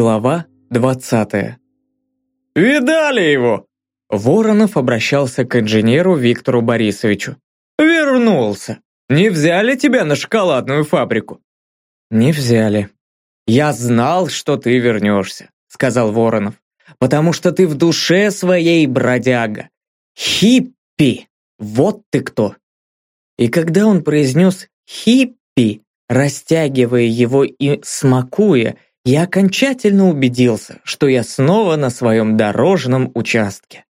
Глава 20 «Видали его?» Воронов обращался к инженеру Виктору Борисовичу. «Вернулся. Не взяли тебя на шоколадную фабрику?» «Не взяли. Я знал, что ты вернешься», сказал Воронов. «Потому что ты в душе своей бродяга. Хиппи! Вот ты кто!» И когда он произнес «хиппи», растягивая его и смакуя, я окончательно убедился, что я снова на своем дорожном участке.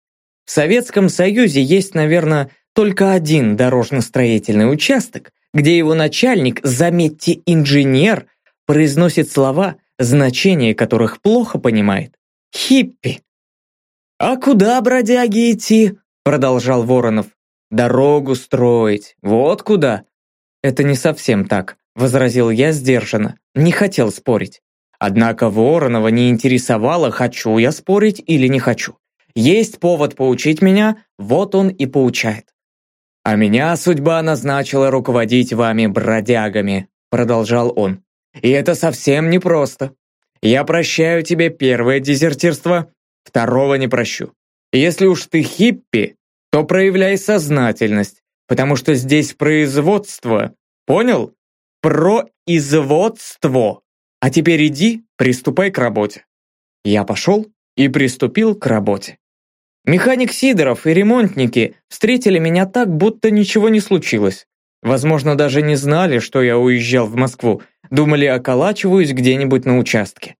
В Советском Союзе есть, наверное, только один дорожно-строительный участок, где его начальник, заметьте, инженер, произносит слова, значение которых плохо понимает. Хиппи. «А куда, бродяги, идти?» продолжал Воронов. «Дорогу строить, вот куда». «Это не совсем так», возразил я сдержанно, не хотел спорить. Однако Воронова не интересовало, хочу я спорить или не хочу. Есть повод поучить меня, вот он и поучает. «А меня судьба назначила руководить вами бродягами», продолжал он. «И это совсем непросто. Я прощаю тебе первое дезертирство, второго не прощу. Если уж ты хиппи, то проявляй сознательность, потому что здесь производство, понял? Производство. А теперь иди, приступай к работе. Я пошел и приступил к работе. Механик Сидоров и ремонтники встретили меня так, будто ничего не случилось. Возможно, даже не знали, что я уезжал в Москву, думали, околачиваюсь где-нибудь на участке.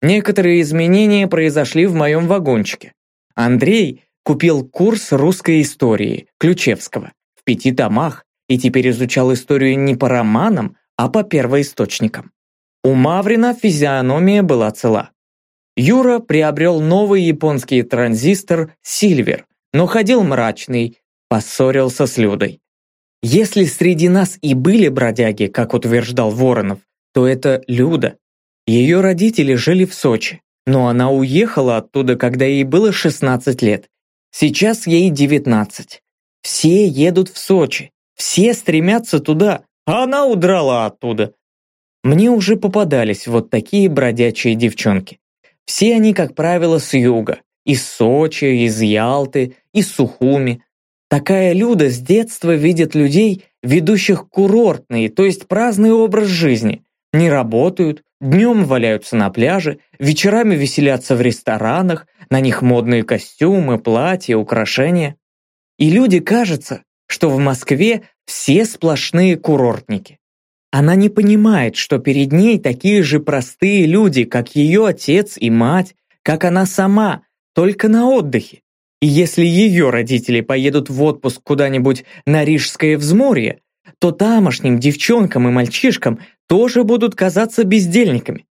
Некоторые изменения произошли в моем вагончике. Андрей купил курс русской истории Ключевского в пяти томах и теперь изучал историю не по романам, а по первоисточникам. У Маврина физиономия была цела. Юра приобрел новый японский транзистор «Сильвер», но ходил мрачный, поссорился с Людой. Если среди нас и были бродяги, как утверждал Воронов, то это Люда. Ее родители жили в Сочи, но она уехала оттуда, когда ей было 16 лет. Сейчас ей 19. Все едут в Сочи, все стремятся туда, а она удрала оттуда. Мне уже попадались вот такие бродячие девчонки. Все они, как правило, с юга. Из Сочи, из Ялты, из Сухуми. Такая Люда с детства видит людей, ведущих курортный, то есть праздный образ жизни. Не работают, днем валяются на пляже, вечерами веселятся в ресторанах, на них модные костюмы, платья, украшения. И люди кажется, что в Москве все сплошные курортники. Она не понимает, что перед ней такие же простые люди, как ее отец и мать, как она сама, только на отдыхе. И если ее родители поедут в отпуск куда-нибудь на Рижское взморье, то тамошним девчонкам и мальчишкам тоже будут казаться бездельниками.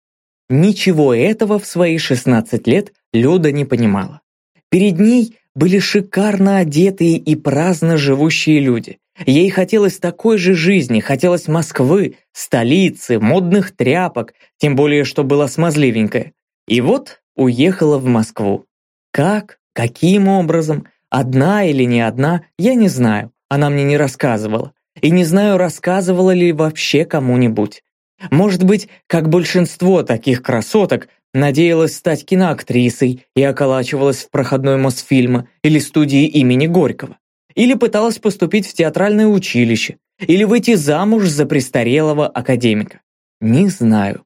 Ничего этого в свои 16 лет Люда не понимала. Перед ней были шикарно одетые и праздно живущие люди, Ей хотелось такой же жизни, хотелось Москвы, столицы, модных тряпок, тем более, что была смазливенькая. И вот уехала в Москву. Как? Каким образом? Одна или не одна, я не знаю. Она мне не рассказывала. И не знаю, рассказывала ли вообще кому-нибудь. Может быть, как большинство таких красоток, надеялась стать киноактрисой и околачивалась в проходной Мосфильма или студии имени Горького или пыталась поступить в театральное училище, или выйти замуж за престарелого академика. Не знаю.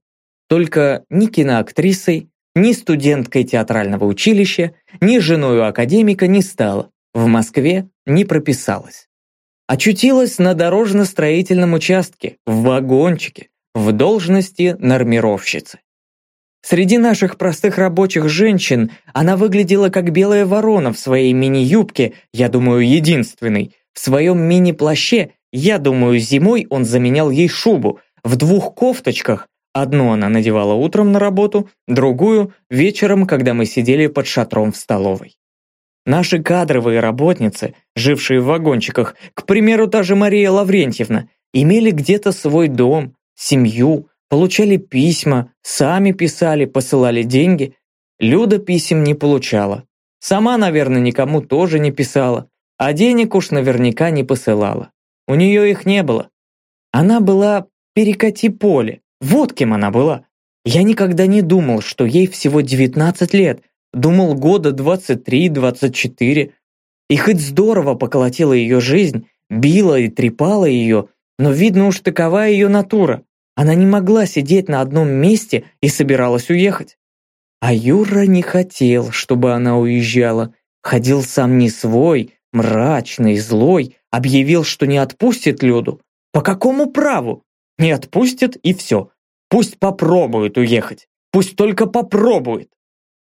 Только ни киноактрисой, ни студенткой театрального училища, ни женой академика не стала. В Москве не прописалась. Очутилась на дорожно-строительном участке, в вагончике, в должности нормировщицы. Среди наших простых рабочих женщин она выглядела как белая ворона в своей мини-юбке, я думаю, единственной. В своем мини-плаще, я думаю, зимой он заменял ей шубу. В двух кофточках, одну она надевала утром на работу, другую – вечером, когда мы сидели под шатром в столовой. Наши кадровые работницы, жившие в вагончиках, к примеру, та же Мария Лаврентьевна, имели где-то свой дом, семью, Получали письма, сами писали, посылали деньги. Люда писем не получала. Сама, наверное, никому тоже не писала. А денег уж наверняка не посылала. У нее их не было. Она была перекати поле. Вот кем она была. Я никогда не думал, что ей всего 19 лет, думал года 23-24. И хоть здорово поколотила ее жизнь, била и трепала ее, но видно уж такова ее натура. Она не могла сидеть на одном месте и собиралась уехать. А Юра не хотел, чтобы она уезжала. Ходил сам не свой, мрачный, злой, объявил, что не отпустит Люду. По какому праву? Не отпустит и все. Пусть попробует уехать. Пусть только попробует.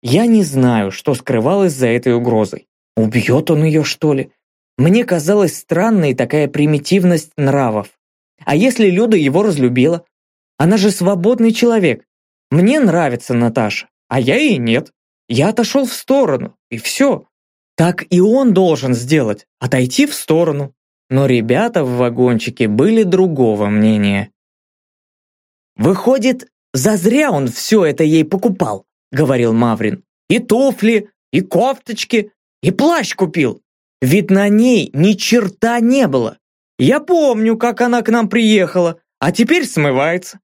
Я не знаю, что скрывалось за этой угрозой. Убьет он ее, что ли? Мне казалась странной такая примитивность нравов. А если Люда его разлюбила? Она же свободный человек. Мне нравится Наташа, а я ей нет. Я отошел в сторону, и все. Так и он должен сделать, отойти в сторону. Но ребята в вагончике были другого мнения. «Выходит, зазря он все это ей покупал», — говорил Маврин. «И туфли, и кофточки, и плащ купил. Ведь на ней ни черта не было. Я помню, как она к нам приехала, а теперь смывается».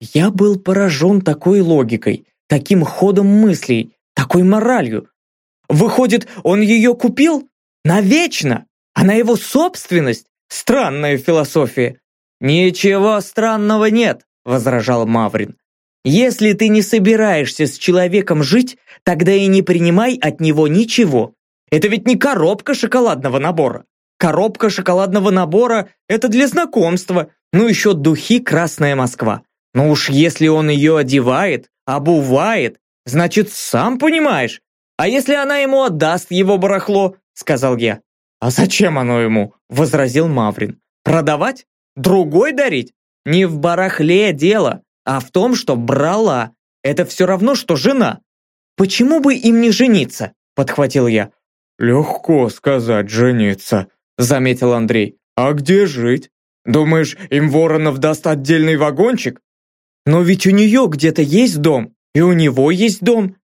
Я был поражен такой логикой, таким ходом мыслей, такой моралью. Выходит, он ее купил? Навечно! Она его собственность? Странная философия. Ничего странного нет, возражал Маврин. Если ты не собираешься с человеком жить, тогда и не принимай от него ничего. Это ведь не коробка шоколадного набора. Коробка шоколадного набора – это для знакомства. Ну еще духи «Красная Москва». Ну уж если он ее одевает, обувает, значит, сам понимаешь. А если она ему отдаст его барахло, сказал я. А зачем оно ему? возразил Маврин. Продавать? Другой дарить? Не в барахле дело, а в том, что брала. Это все равно, что жена. Почему бы им не жениться? Подхватил я. Легко сказать жениться, заметил Андрей. А где жить? Думаешь, им Воронов даст отдельный вагончик? Но ведь у нее где-то есть дом, и у него есть дом.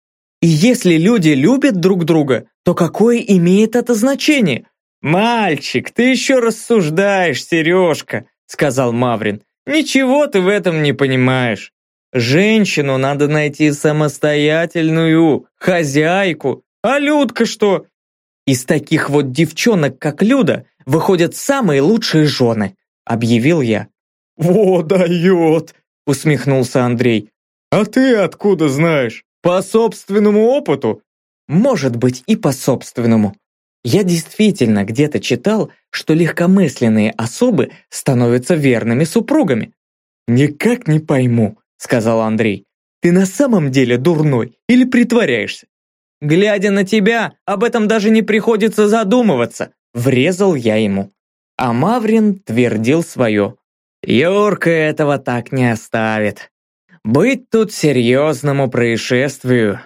И если люди любят друг друга, то какое имеет это значение? «Мальчик, ты еще рассуждаешь, Сережка», — сказал Маврин. «Ничего ты в этом не понимаешь. Женщину надо найти самостоятельную, хозяйку. А Людка что? Из таких вот девчонок, как Люда, выходят самые лучшие жены», — объявил я. «Во дает!» Усмехнулся Андрей. «А ты откуда знаешь? По собственному опыту?» «Может быть, и по собственному. Я действительно где-то читал, что легкомысленные особы становятся верными супругами». «Никак не пойму», — сказал Андрей. «Ты на самом деле дурной или притворяешься?» «Глядя на тебя, об этом даже не приходится задумываться», — врезал я ему. А Маврин твердил свое. Юрка этого так не оставит. Быть тут серьезному происшествию